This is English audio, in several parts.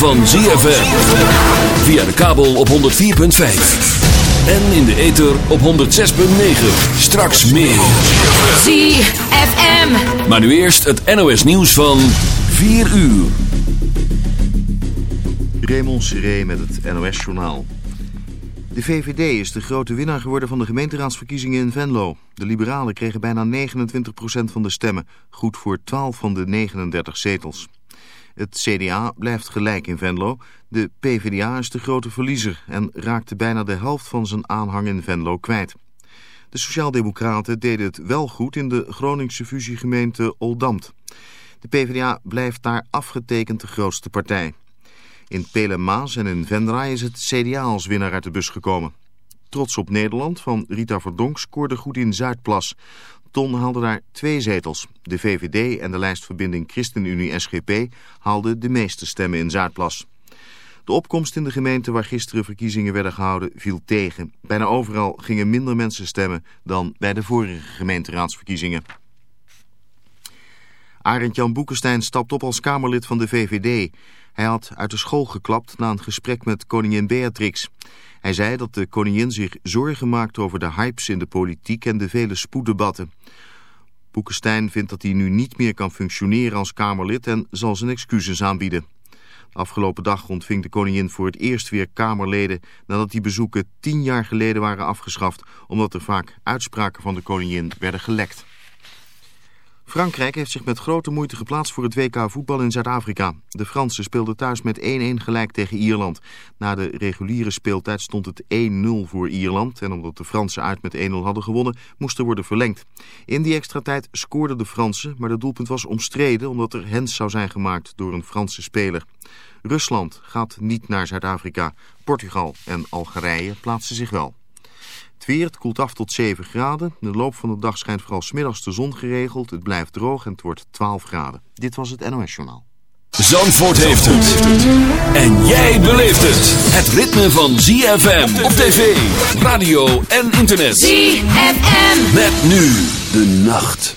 van ZFM. Via de kabel op 104.5. En in de ether op 106.9. Straks meer. ZFM. Maar nu eerst het NOS nieuws van 4 uur. Raymond Seré met het NOS-journaal. De VVD is de grote winnaar geworden van de gemeenteraadsverkiezingen in Venlo. De liberalen kregen bijna 29% van de stemmen, goed voor 12 van de 39 zetels. Het CDA blijft gelijk in Venlo. De PvdA is de grote verliezer en raakte bijna de helft van zijn aanhang in Venlo kwijt. De Sociaaldemocraten deden het wel goed in de Groningse fusiegemeente Oldamt. De PvdA blijft daar afgetekend de grootste partij. In Pelemaas en in Venray is het CDA als winnaar uit de bus gekomen. Trots op Nederland van Rita Verdonk scoorde goed in Zuidplas. Ton haalde daar twee zetels. De VVD en de lijstverbinding ChristenUnie-SGP haalden de meeste stemmen in Zuidplas. De opkomst in de gemeente waar gisteren verkiezingen werden gehouden viel tegen. Bijna overal gingen minder mensen stemmen dan bij de vorige gemeenteraadsverkiezingen. Arend Jan Boekenstein stapt op als Kamerlid van de VVD. Hij had uit de school geklapt na een gesprek met koningin Beatrix. Hij zei dat de koningin zich zorgen maakt over de hypes in de politiek en de vele spoeddebatten. Boekenstein vindt dat hij nu niet meer kan functioneren als Kamerlid en zal zijn excuses aanbieden. Afgelopen dag ontving de koningin voor het eerst weer Kamerleden nadat die bezoeken tien jaar geleden waren afgeschaft omdat er vaak uitspraken van de koningin werden gelekt. Frankrijk heeft zich met grote moeite geplaatst voor het WK voetbal in Zuid-Afrika. De Fransen speelden thuis met 1-1 gelijk tegen Ierland. Na de reguliere speeltijd stond het 1-0 voor Ierland. En omdat de Fransen uit met 1-0 hadden gewonnen, moest er worden verlengd. In die extra tijd scoorden de Fransen, maar het doelpunt was omstreden... omdat er hens zou zijn gemaakt door een Franse speler. Rusland gaat niet naar Zuid-Afrika. Portugal en Algerije plaatsen zich wel. Het weer, het koelt af tot 7 graden. In de loop van de dag schijnt vooral smiddags de zon geregeld. Het blijft droog en het wordt 12 graden. Dit was het NOS Journaal. Zandvoort heeft het. En jij beleeft het. Het ritme van ZFM op tv, radio en internet. ZFM. Met nu de nacht.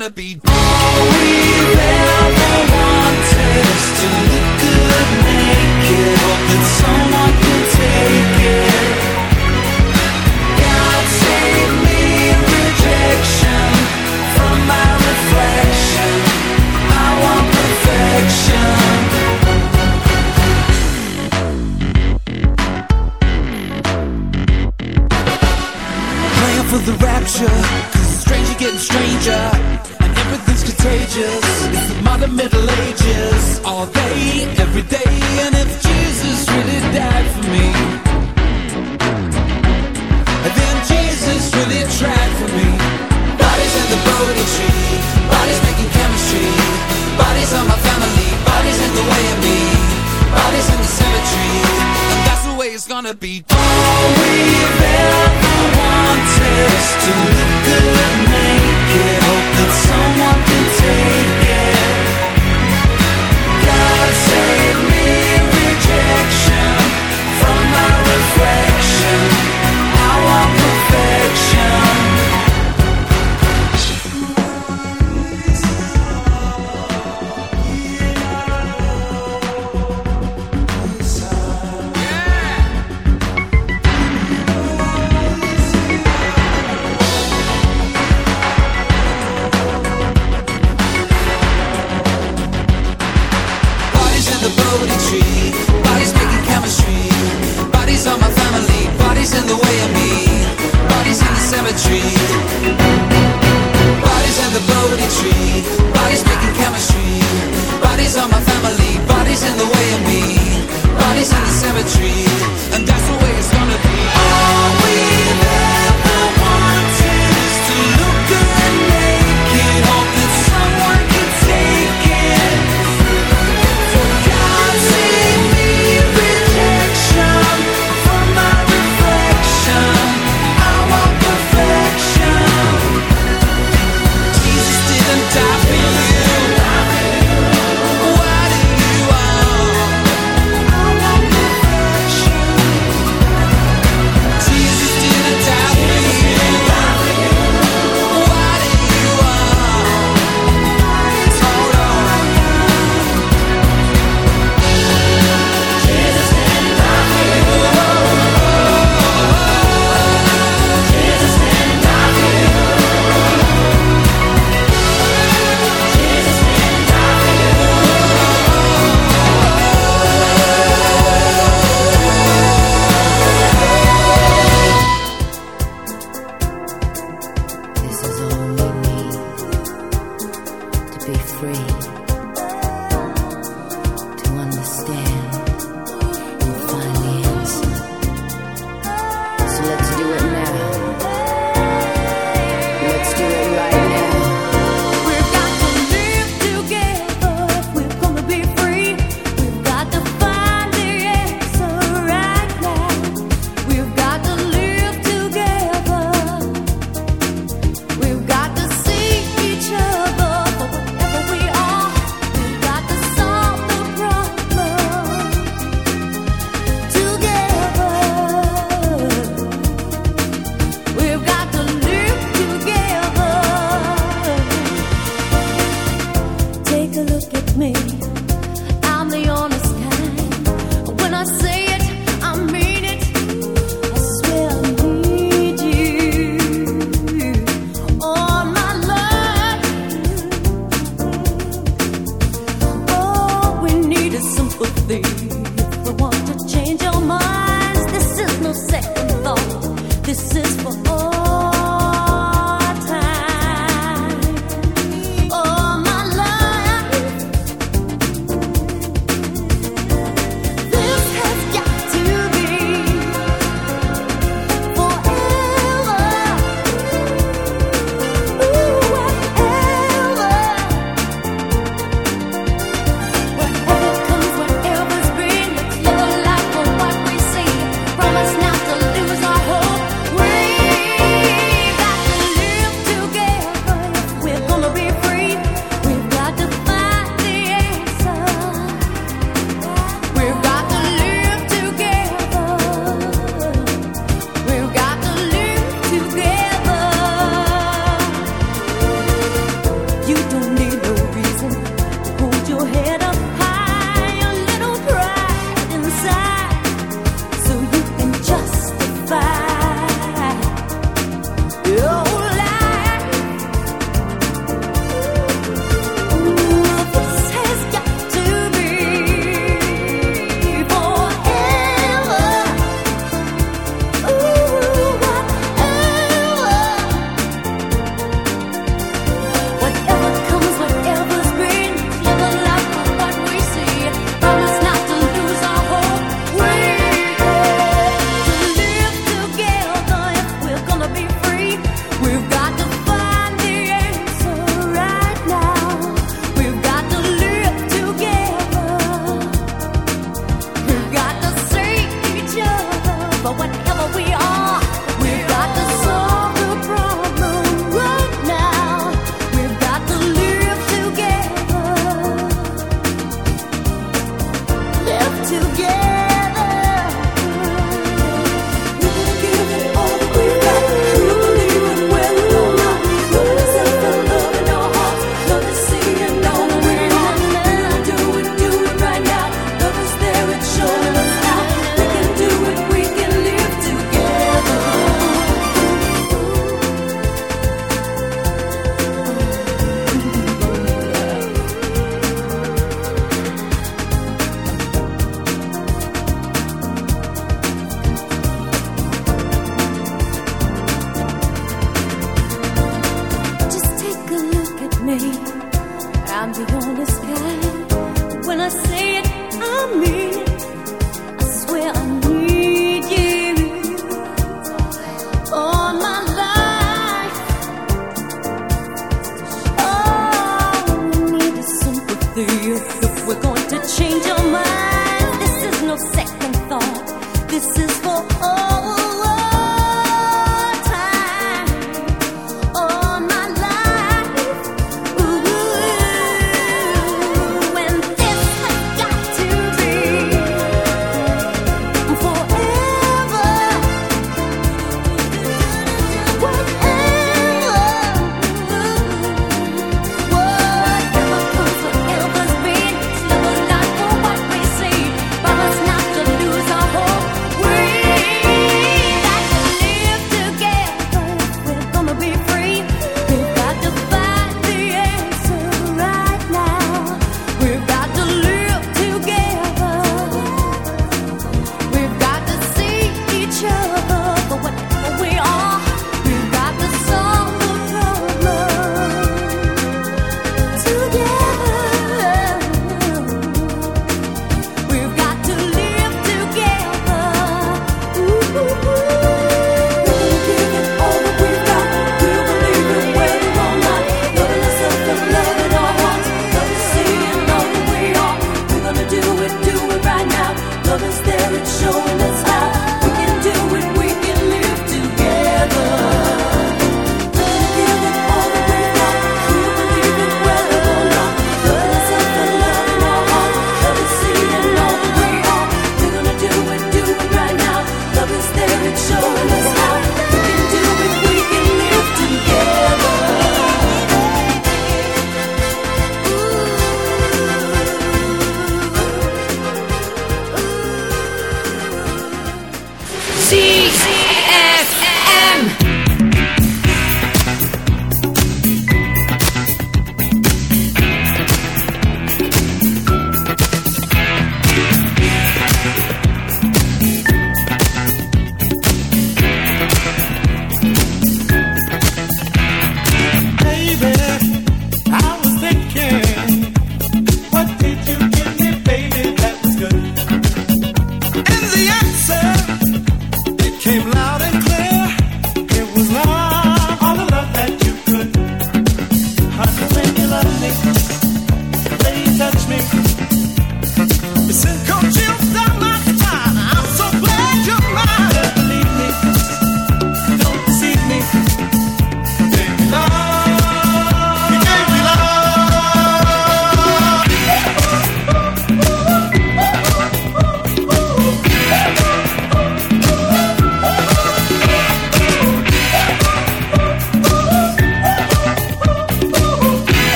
gonna be.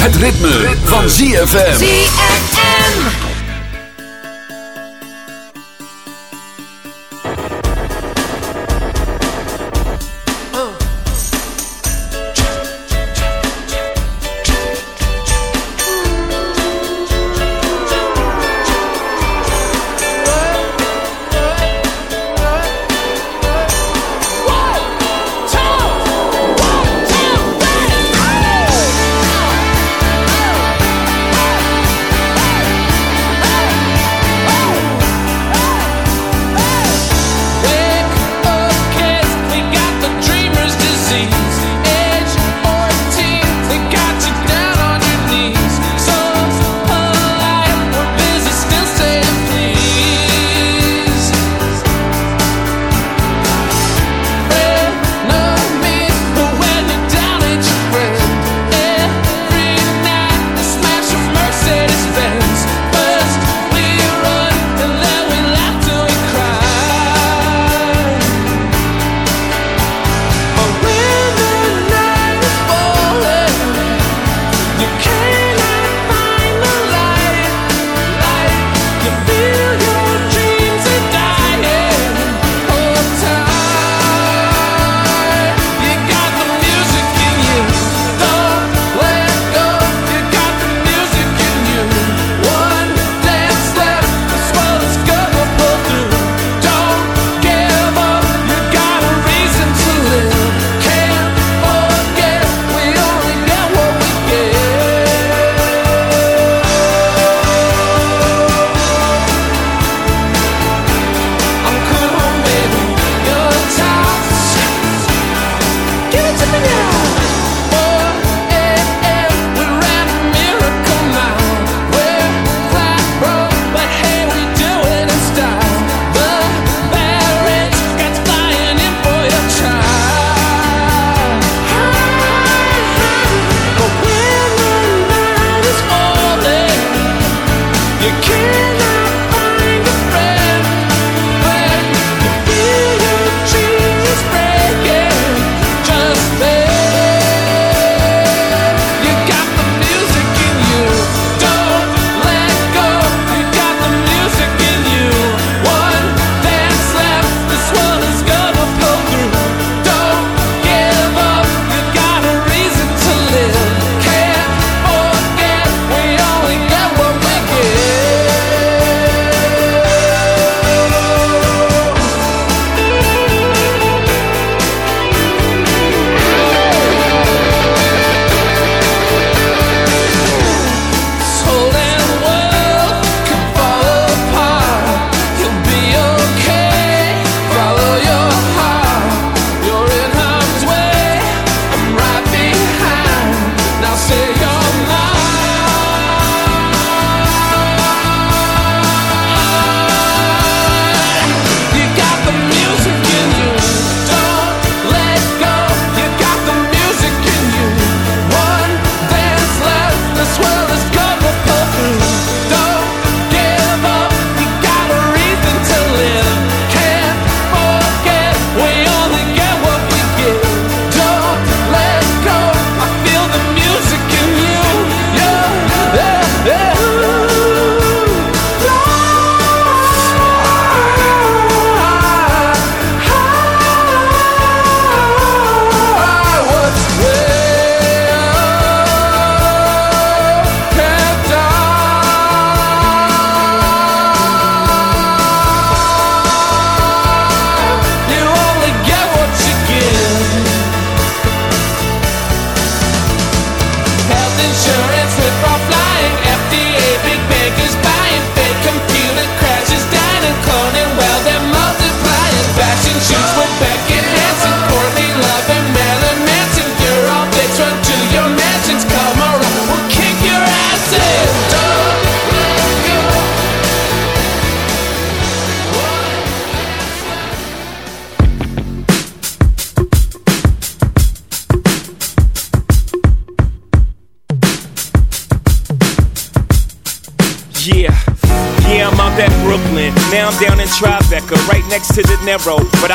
Het ritme, van ZFM.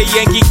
Yankee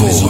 Zandvoort.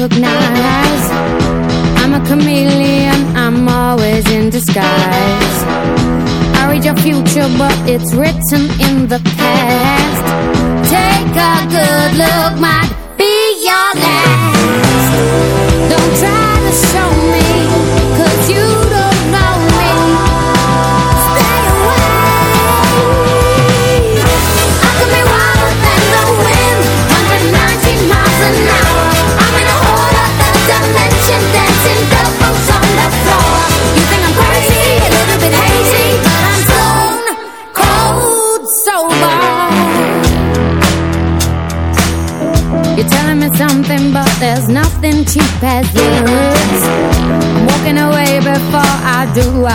recognize. I'm a chameleon, I'm always in disguise. I read your future but it's written in the past. Take a good look, might be your last.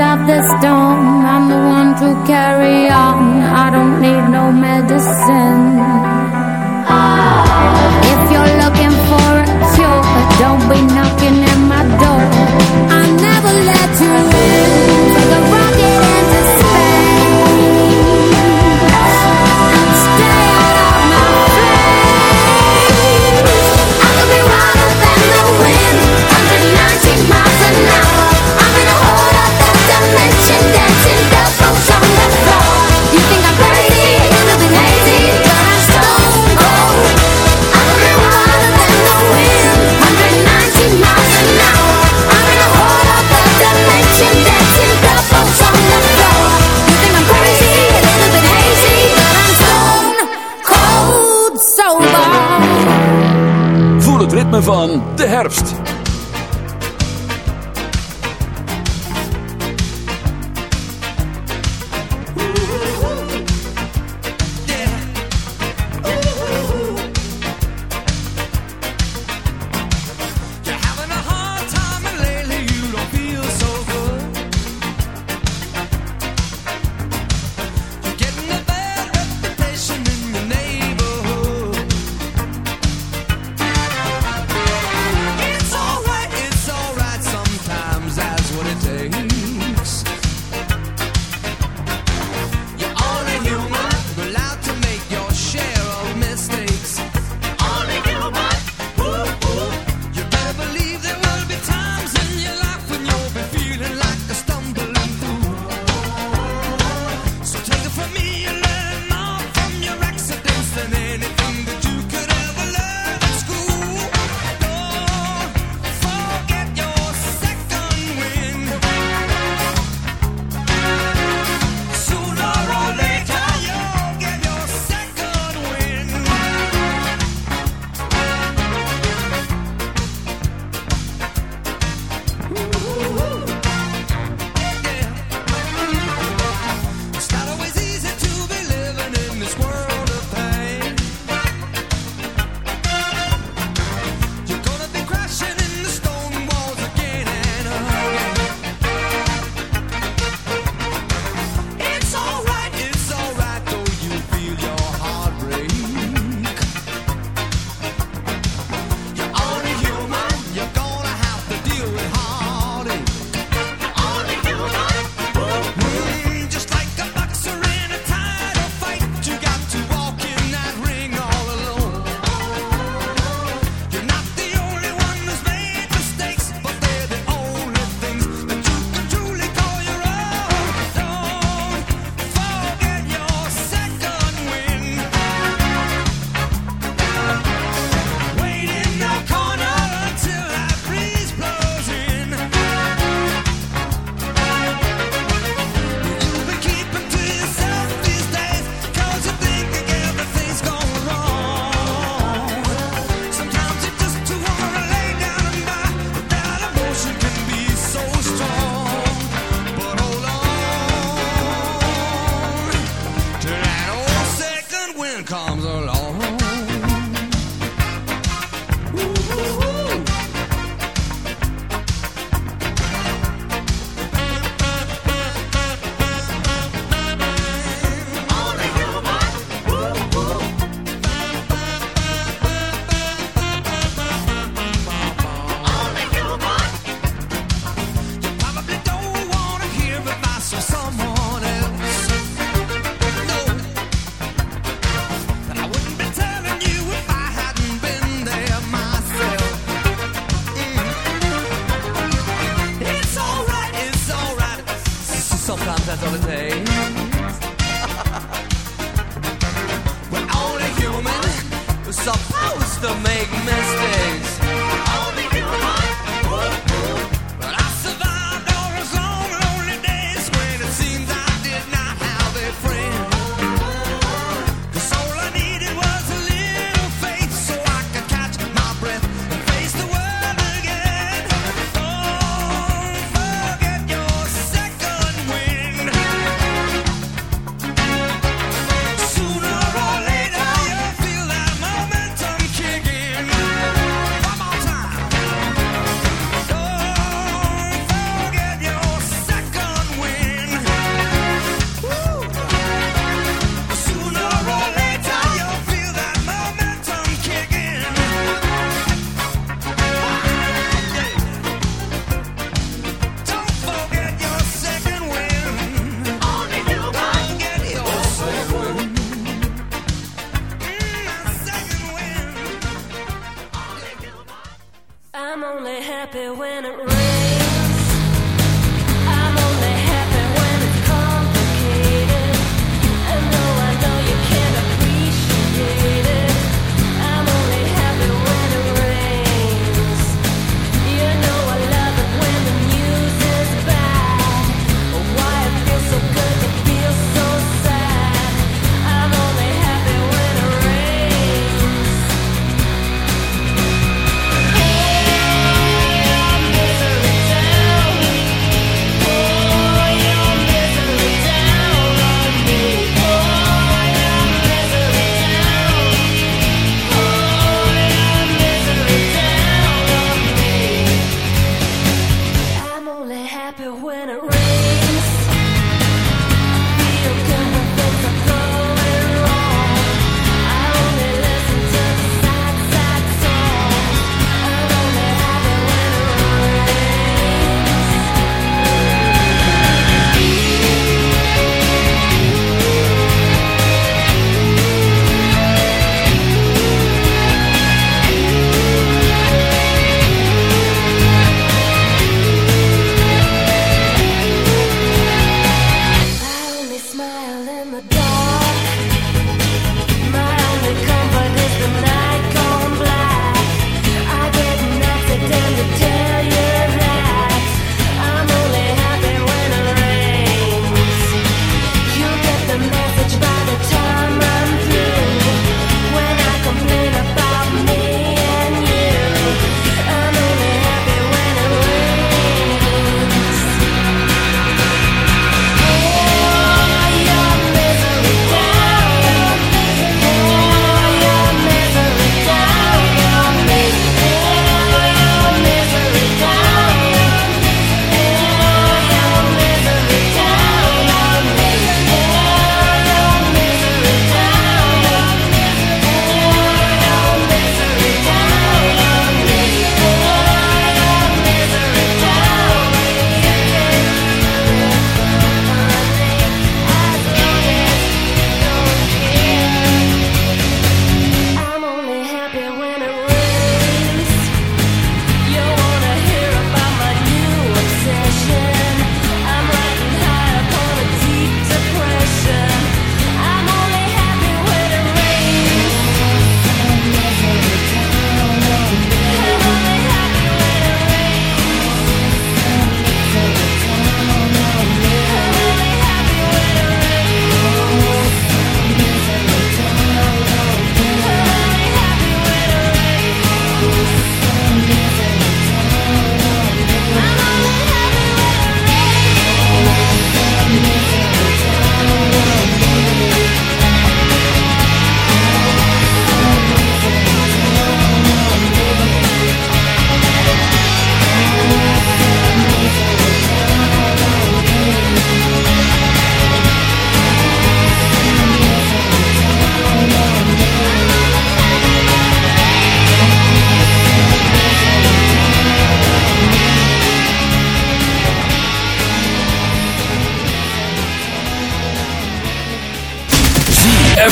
of the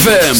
ZFM